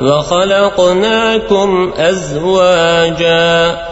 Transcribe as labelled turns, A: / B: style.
A: وخلقناكم أزواجا.